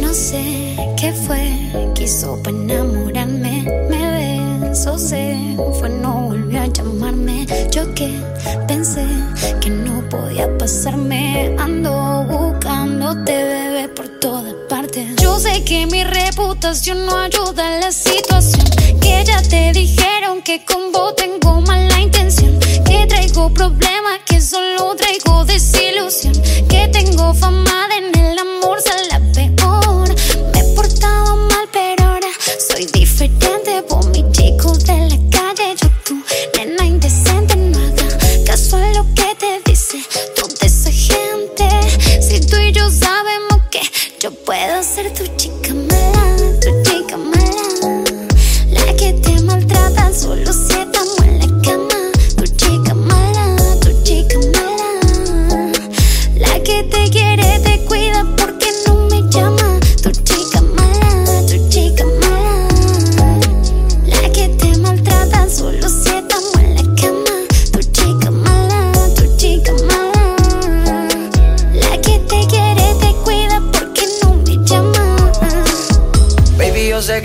No sé qué fue, quiso para enamorarme. Me besó, se fue, no volvió a llamarme. Yo que pensé que no podía pasarme. Ando buscándote, bebé, por todas. Yo sé que mi reputación no ayuda en la situación. Que ya te dijeron que con vos tengo mala intención. Que traigo problemas, que solo traigo desilusión. Que tengo fama de en el amor ser la peor. Me he portado mal, pero ahora soy diferente. Por mi chico de la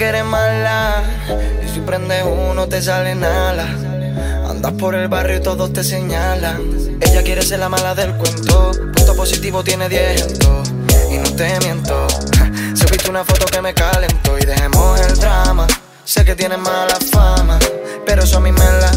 que eres mala. Y si prendes uno, te salen alas. Andas por el barrio y todos te señalan. Ella quiere ser la mala del cuento. Punto positivo tiene 10 en todo. Y no te miento. Si viste una foto que me calentó y dejemos el drama. Sé que tienes mala fama, pero eso a mí me la.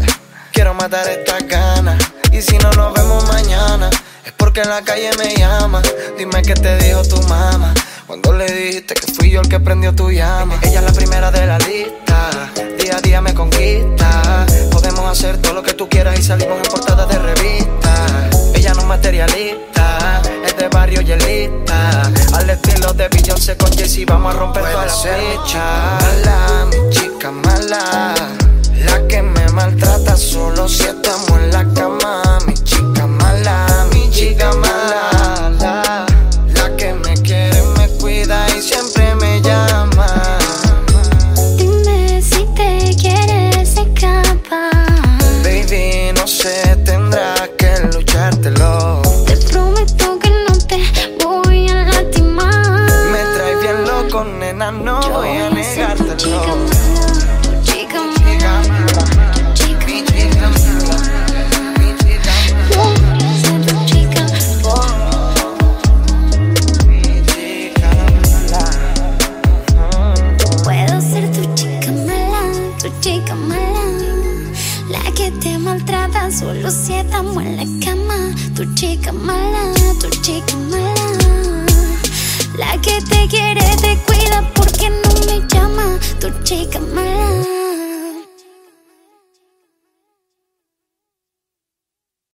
Quiero matar estas ganas. Y si no nos vemos mañana, es porque en la calle me llama. Dime qué te dijo tu mamá. Cuando le dijiste que fui yo el que prendió tu llama. Ella es la primera de la lista. Día a día me conquista. Podemos hacer todo lo que tú quieras y salimos en portada de revista. Ella no es materialista, es de barrio y elita. Al estilo de Beyoncé con Jay vamos a romper todas las fichas. Mala, mi chica mala. chica mala, la que te maltrata, solo si estamos en la cama. Tu chica mala, tu chica mala, la que te quiere, te cuida porque no me llama. Tu chica mala.